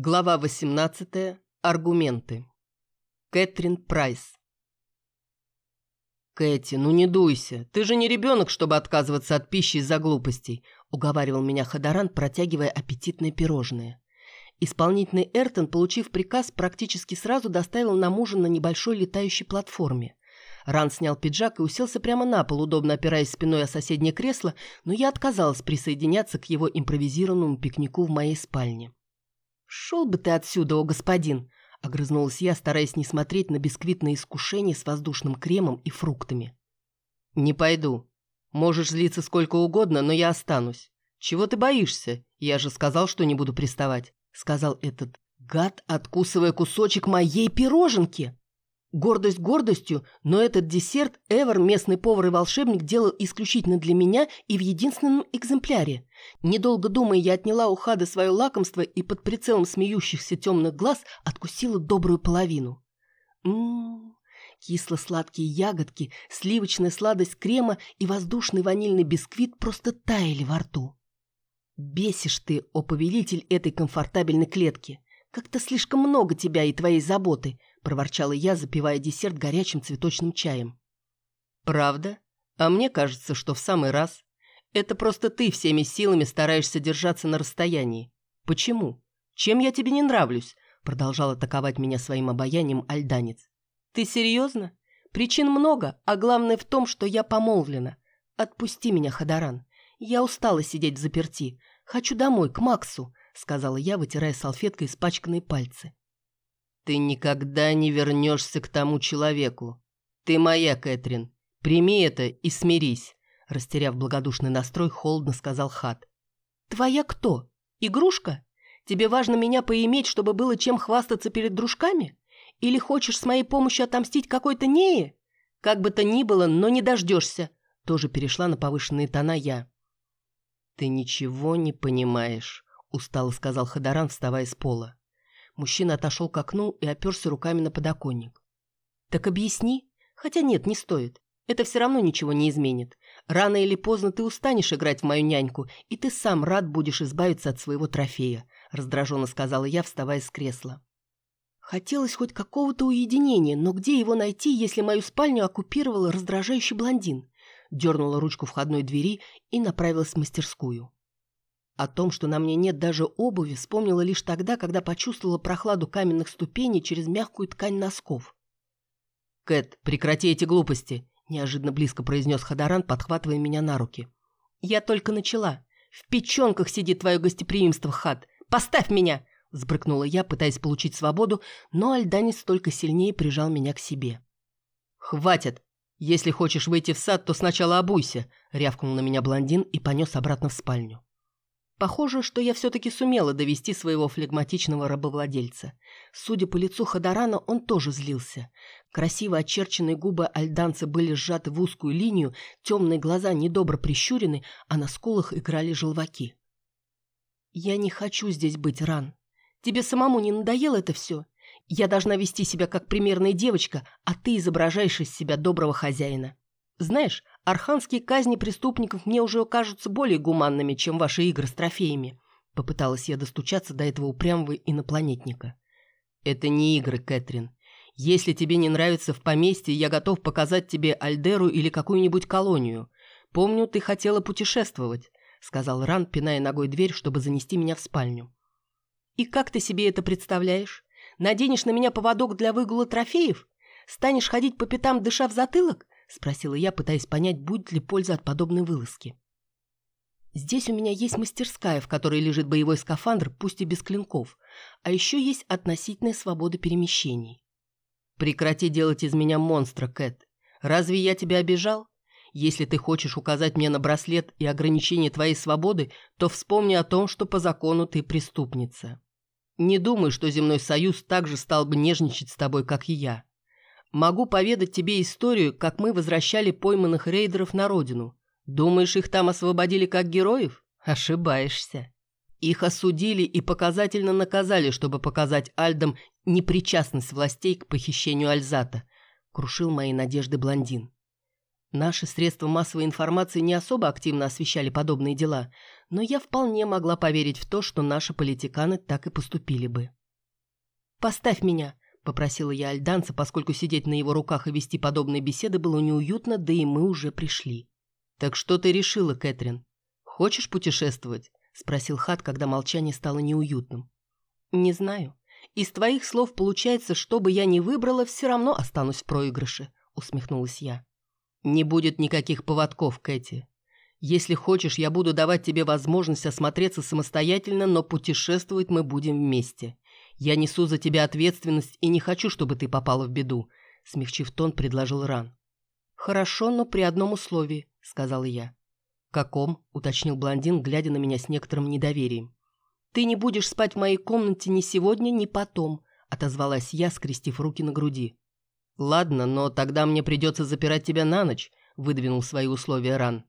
Глава 18. Аргументы. Кэтрин Прайс. «Кэти, ну не дуйся. Ты же не ребенок, чтобы отказываться от пищи из-за глупостей», уговаривал меня Ходоран, протягивая аппетитные пирожные. Исполнительный Эртон, получив приказ, практически сразу доставил нам ужин на небольшой летающей платформе. Ран снял пиджак и уселся прямо на пол, удобно опираясь спиной о соседнее кресло, но я отказалась присоединяться к его импровизированному пикнику в моей спальне. «Шел бы ты отсюда, о господин!» — огрызнулась я, стараясь не смотреть на бисквитное искушение с воздушным кремом и фруктами. «Не пойду. Можешь злиться сколько угодно, но я останусь. Чего ты боишься? Я же сказал, что не буду приставать», — сказал этот гад, откусывая кусочек моей пироженки. Гордость гордостью, но этот десерт Эвер, местный повар и волшебник, делал исключительно для меня и в единственном экземпляре. Недолго думая, я отняла у Хады свое лакомство и под прицелом смеющихся темных глаз откусила добрую половину. Ммм, кисло-сладкие ягодки, сливочная сладость крема и воздушный ванильный бисквит просто таяли во рту. Бесишь ты, о повелитель этой комфортабельной клетки. Как-то слишком много тебя и твоей заботы, — проворчала я, запивая десерт горячим цветочным чаем. «Правда? А мне кажется, что в самый раз. Это просто ты всеми силами стараешься держаться на расстоянии. Почему? Чем я тебе не нравлюсь?» Продолжал атаковать меня своим обаянием альданец. «Ты серьезно? Причин много, а главное в том, что я помолвлена. Отпусти меня, Хадаран. Я устала сидеть в заперти. Хочу домой, к Максу», сказала я, вытирая салфеткой испачканные пальцы. Ты никогда не вернешься к тому человеку. Ты моя, Кэтрин. Прими это и смирись. Растеряв благодушный настрой, холодно сказал Хат. Твоя кто? Игрушка? Тебе важно меня поиметь, чтобы было чем хвастаться перед дружками? Или хочешь с моей помощью отомстить какой-то Нее? Как бы то ни было, но не дождешься. Тоже перешла на повышенные тона я. Ты ничего не понимаешь, устало сказал Ходоран, вставая с пола. Мужчина отошел к окну и оперся руками на подоконник. «Так объясни. Хотя нет, не стоит. Это все равно ничего не изменит. Рано или поздно ты устанешь играть в мою няньку, и ты сам рад будешь избавиться от своего трофея», раздраженно сказала я, вставая с кресла. Хотелось хоть какого-то уединения, но где его найти, если мою спальню оккупировал раздражающий блондин? Дернула ручку входной двери и направилась в мастерскую. О том, что на мне нет даже обуви, вспомнила лишь тогда, когда почувствовала прохладу каменных ступеней через мягкую ткань носков. «Кэт, прекрати эти глупости!» – неожиданно близко произнес Ходоран, подхватывая меня на руки. «Я только начала. В печенках сидит твое гостеприимство, Хад. Поставь меня!» – взбрыкнула я, пытаясь получить свободу, но Альданец только сильнее прижал меня к себе. «Хватит! Если хочешь выйти в сад, то сначала обуйся!» – рявкнул на меня блондин и понес обратно в спальню. Похоже, что я все-таки сумела довести своего флегматичного рабовладельца. Судя по лицу Ходорана, он тоже злился. Красиво очерченные губы альданца были сжаты в узкую линию, темные глаза недобро прищурены, а на скулах играли желваки. «Я не хочу здесь быть, Ран. Тебе самому не надоело это все? Я должна вести себя как примерная девочка, а ты изображаешь из себя доброго хозяина. Знаешь, Арханские казни преступников мне уже кажутся более гуманными, чем ваши игры с трофеями. Попыталась я достучаться до этого упрямого инопланетника. Это не игры, Кэтрин. Если тебе не нравится в поместье, я готов показать тебе Альдеру или какую-нибудь колонию. Помню, ты хотела путешествовать, сказал Ран, пиная ногой дверь, чтобы занести меня в спальню. И как ты себе это представляешь? Наденешь на меня поводок для выгула трофеев? Станешь ходить по пятам, дыша в затылок? — спросила я, пытаясь понять, будет ли польза от подобной вылазки. «Здесь у меня есть мастерская, в которой лежит боевой скафандр, пусть и без клинков, а еще есть относительная свобода перемещений». «Прекрати делать из меня монстра, Кэт. Разве я тебя обижал? Если ты хочешь указать мне на браслет и ограничение твоей свободы, то вспомни о том, что по закону ты преступница. Не думай, что земной союз также стал бы нежничать с тобой, как и я. Могу поведать тебе историю, как мы возвращали пойманных рейдеров на родину. Думаешь, их там освободили как героев? Ошибаешься. Их осудили и показательно наказали, чтобы показать Альдам непричастность властей к похищению Альзата. Крушил мои надежды блондин. Наши средства массовой информации не особо активно освещали подобные дела, но я вполне могла поверить в то, что наши политиканы так и поступили бы. «Поставь меня», — попросила я альданца, поскольку сидеть на его руках и вести подобные беседы было неуютно, да и мы уже пришли. «Так что ты решила, Кэтрин? Хочешь путешествовать?» — спросил Хат, когда молчание стало неуютным. «Не знаю. Из твоих слов получается, что бы я ни выбрала, все равно останусь в проигрыше», — усмехнулась я. «Не будет никаких поводков, Кэти. Если хочешь, я буду давать тебе возможность осмотреться самостоятельно, но путешествовать мы будем вместе. Я несу за тебя ответственность и не хочу, чтобы ты попала в беду», — смягчив тон, предложил Ран. «Хорошо, но при одном условии», — сказала я. «Каком?» — уточнил блондин, глядя на меня с некоторым недоверием. «Ты не будешь спать в моей комнате ни сегодня, ни потом», — отозвалась я, скрестив руки на груди. «Ладно, но тогда мне придется запирать тебя на ночь», — выдвинул свои условия Ран.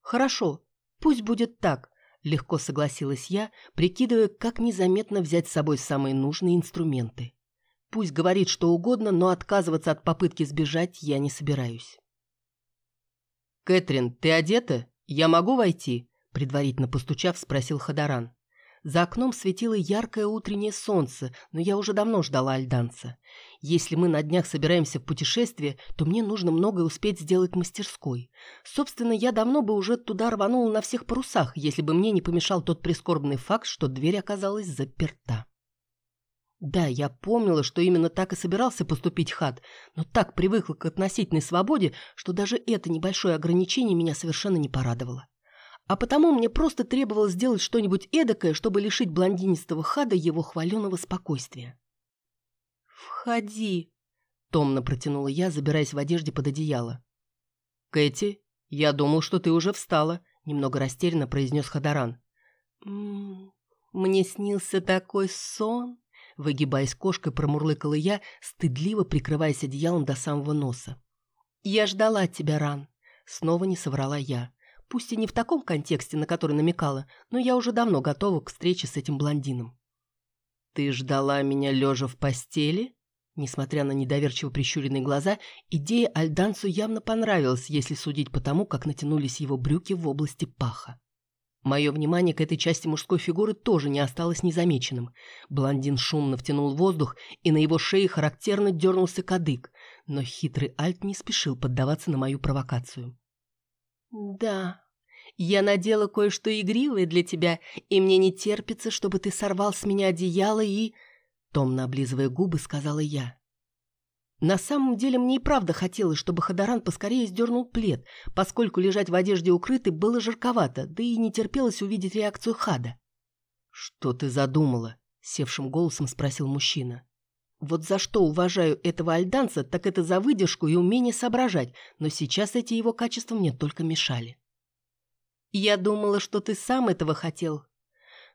«Хорошо, пусть будет так», — легко согласилась я, прикидывая, как незаметно взять с собой самые нужные инструменты. Пусть говорит что угодно, но отказываться от попытки сбежать я не собираюсь. «Кэтрин, ты одета? Я могу войти?» Предварительно постучав, спросил Хадаран. За окном светило яркое утреннее солнце, но я уже давно ждала альданца. Если мы на днях собираемся в путешествие, то мне нужно многое успеть сделать в мастерской. Собственно, я давно бы уже туда рванула на всех парусах, если бы мне не помешал тот прискорбный факт, что дверь оказалась заперта. Да, я помнила, что именно так и собирался поступить Хад, но так привыкла к относительной свободе, что даже это небольшое ограничение меня совершенно не порадовало. А потому мне просто требовалось сделать что-нибудь эдакое, чтобы лишить блондинистого Хада его хваленого спокойствия. «Входи», — томно протянула я, забираясь в одежде под одеяло. «Кэти, я думал, что ты уже встала», — немного растерянно произнес Хадаран. «М «М-м, «Мне снился такой сон», — выгибаясь кошкой, промурлыкала я, стыдливо прикрываясь одеялом до самого носа. «Я ждала тебя, Ран», — снова не соврала я. Пусть и не в таком контексте, на который намекала, но я уже давно готова к встрече с этим блондином. «Ты ждала меня лежа в постели?» Несмотря на недоверчиво прищуренные глаза, идея Альдансу явно понравилась, если судить по тому, как натянулись его брюки в области паха. Мое внимание к этой части мужской фигуры тоже не осталось незамеченным. Блондин шумно втянул воздух, и на его шее характерно дернулся кадык, но хитрый Альт не спешил поддаваться на мою провокацию. «Да, я надела кое-что игривое для тебя, и мне не терпится, чтобы ты сорвал с меня одеяло и...» Томно облизывая губы, сказала я. На самом деле мне и правда хотелось, чтобы Ходоран поскорее сдернул плед, поскольку лежать в одежде укрытой было жарковато, да и не терпелось увидеть реакцию Хада. «Что ты задумала?» — севшим голосом спросил мужчина. Вот за что уважаю этого альданца, так это за выдержку и умение соображать, но сейчас эти его качества мне только мешали. Я думала, что ты сам этого хотел.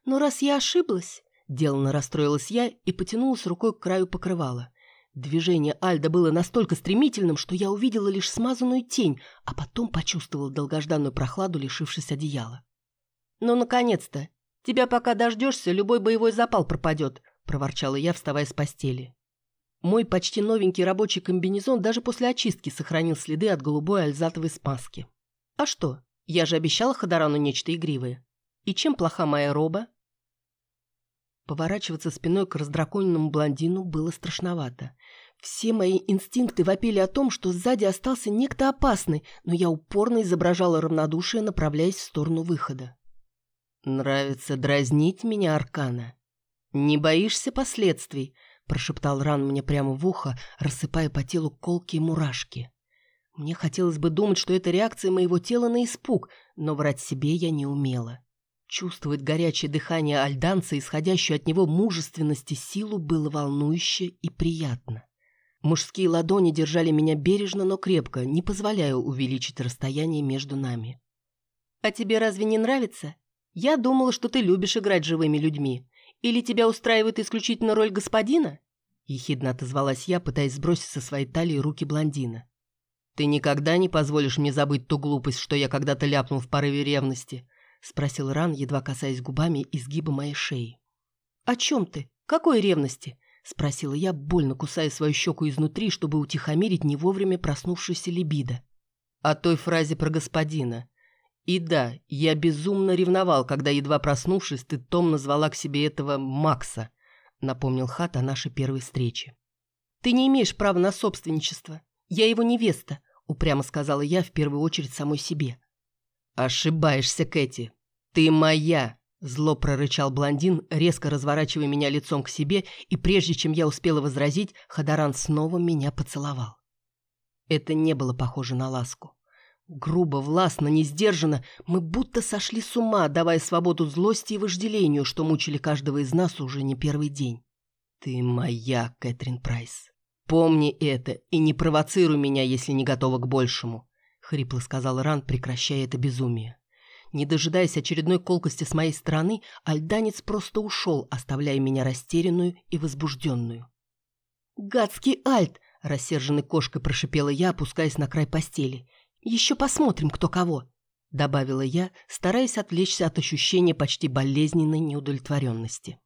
Но раз я ошиблась, деланно расстроилась я и потянулась рукой к краю покрывала. Движение Альда было настолько стремительным, что я увидела лишь смазанную тень, а потом почувствовала долгожданную прохладу, лишившись одеяла. «Ну, наконец-то! Тебя пока дождешься, любой боевой запал пропадет», — проворчала я, вставая с постели. Мой почти новенький рабочий комбинезон даже после очистки сохранил следы от голубой альзатовой смазки. А что, я же обещала Ходорану нечто игривое. И чем плоха моя роба? Поворачиваться спиной к раздраконенному блондину было страшновато. Все мои инстинкты вопили о том, что сзади остался некто опасный, но я упорно изображала равнодушие, направляясь в сторону выхода. «Нравится дразнить меня, Аркана?» «Не боишься последствий?» – прошептал Ран мне прямо в ухо, рассыпая по телу колки и мурашки. Мне хотелось бы думать, что это реакция моего тела на испуг, но врать себе я не умела. Чувствовать горячее дыхание альданца, исходящую от него мужественность и силу, было волнующе и приятно. Мужские ладони держали меня бережно, но крепко, не позволяя увеличить расстояние между нами. «А тебе разве не нравится? Я думала, что ты любишь играть живыми людьми. Или тебя устраивает исключительно роль господина?» Ехидно отозвалась я, пытаясь сбросить со своей талии руки блондина. «Ты никогда не позволишь мне забыть ту глупость, что я когда-то ляпнул в порыве ревности?» — спросил Ран, едва касаясь губами изгиба моей шеи. «О чем ты? Какой ревности?» — спросила я, больно кусая свою щеку изнутри, чтобы утихомирить не вовремя проснувшуюся либидо. «О той фразе про господина. И да, я безумно ревновал, когда, едва проснувшись, ты томно звала к себе этого Макса, напомнил Хат о нашей первой встрече. Ты не имеешь права на собственничество. Я его невеста, упрямо сказала я в первую очередь самой себе. Ошибаешься, Кэти. Ты моя, зло прорычал блондин, резко разворачивая меня лицом к себе, и прежде чем я успела возразить, Хадаран снова меня поцеловал. Это не было похоже на ласку. Грубо, властно, несдержанно, мы будто сошли с ума, давая свободу злости и вожделению, что мучили каждого из нас уже не первый день. Ты моя, Кэтрин Прайс. Помни это и не провоцируй меня, если не готова к большему, хрипло сказал Ран, прекращая это безумие. Не дожидаясь очередной колкости с моей стороны, альданец просто ушел, оставляя меня растерянную и возбужденную. «Гадский альт!» – рассерженной кошкой прошипела я, опускаясь на край постели. «Еще посмотрим, кто кого», — добавила я, стараясь отвлечься от ощущения почти болезненной неудовлетворенности.